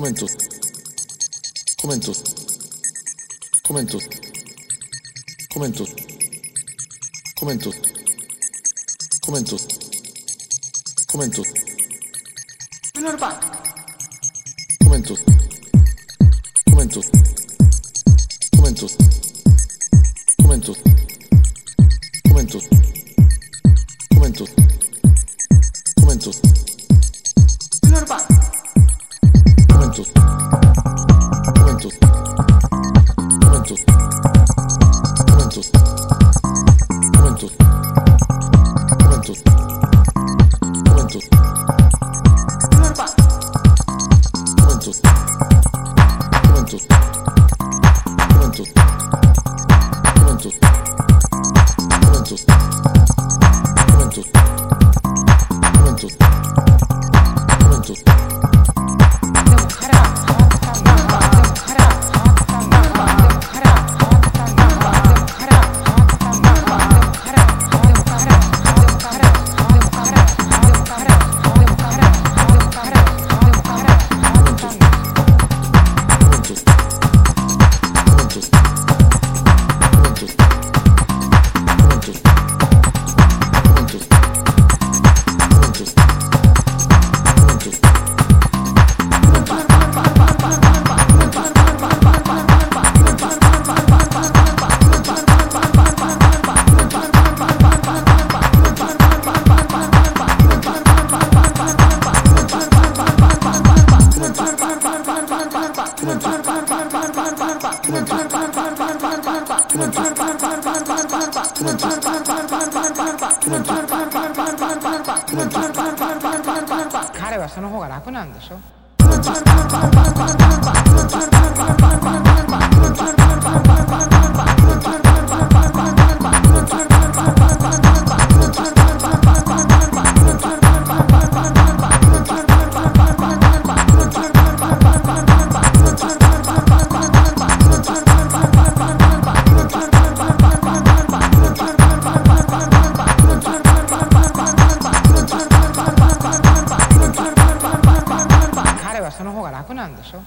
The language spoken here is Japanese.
コメント。コメント。コメント。コメント。コメント。コメント。コメント。コメン。トコメント。コメント。コメント。コメント。コメント。コメント。Santos. 彼はその方が楽なんでしょ？はその方が楽なんでしょ？